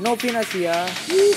No peanuts here. You